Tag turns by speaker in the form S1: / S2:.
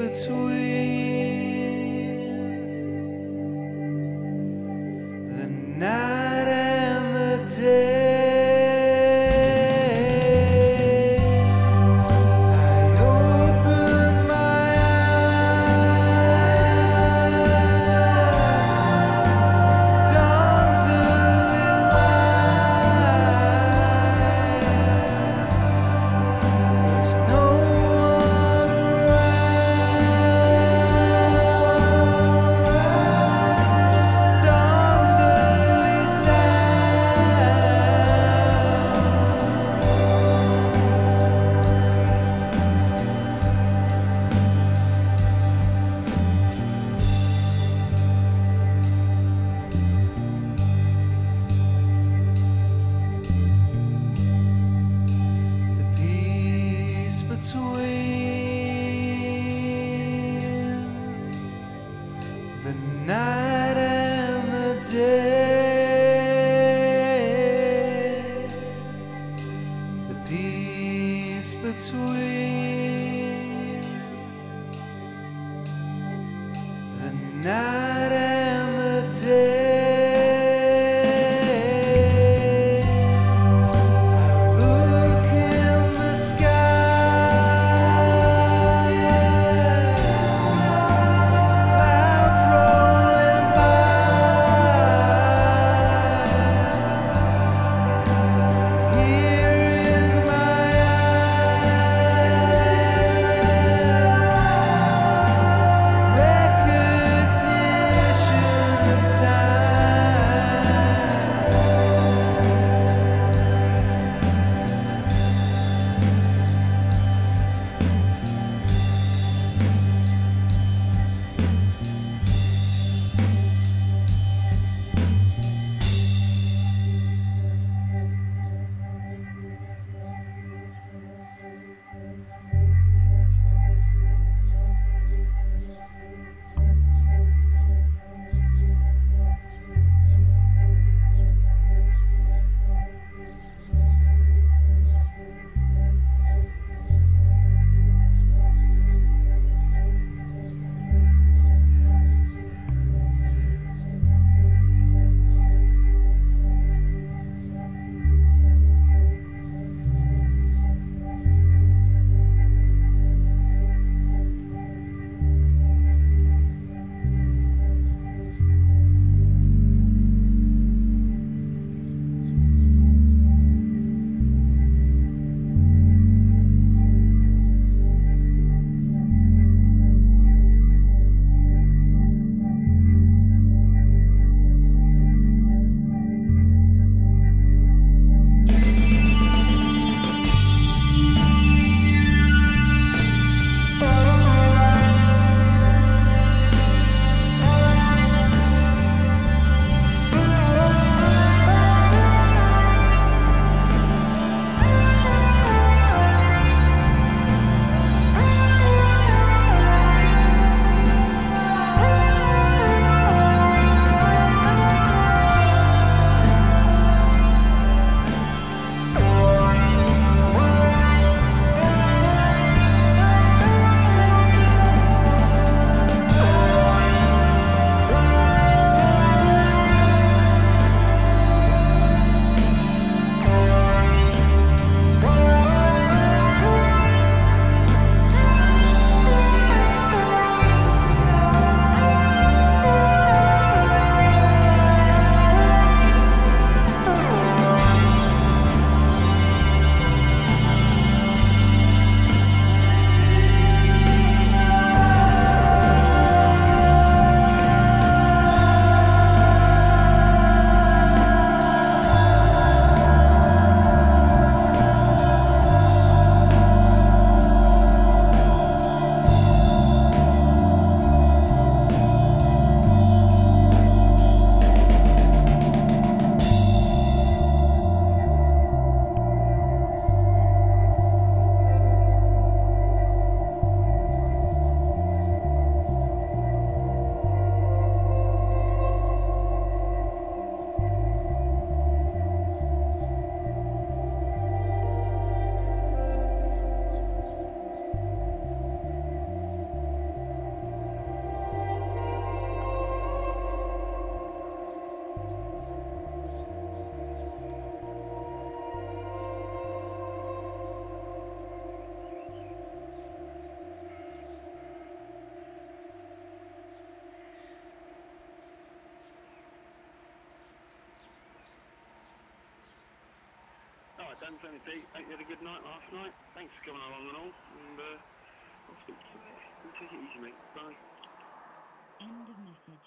S1: between the
S2: Dan Fanny Pete. Hope you had a good night last night. Thanks for coming along and all. And uh, I'll speak to. You Take it easy, mate. Bye.
S3: End of message.